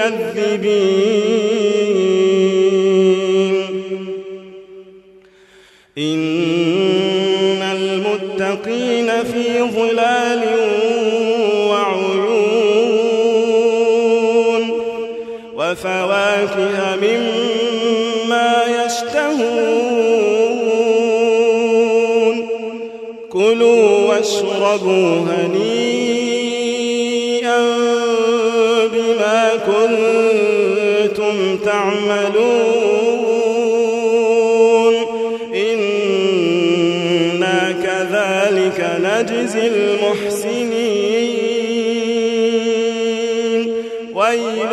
للمكذبين إن المتقين في ظلال وعيون وفواكه مما يشتهون. كلوا واشربوا هنيئا. كنتم تعملون. إنا كذلك نجزي المحسنين. ويل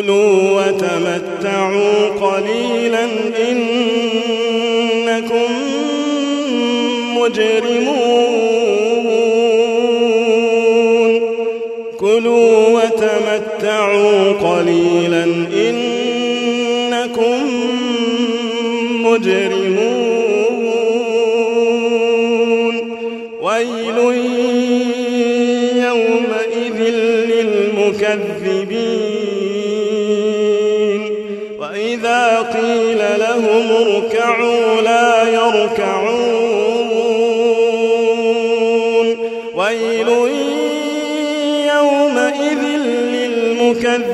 كلوا وتمتعوا قليلا إنكم مجرمون كلوا وتمتعوا قليلا إنكم مجرمون ويل يومئذ للمكذبين قيل لهم اركعوا لا يركعون. ويل يومئذ للمكذبين.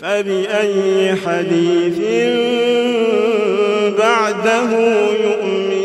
فبأي حديث بعده يؤمن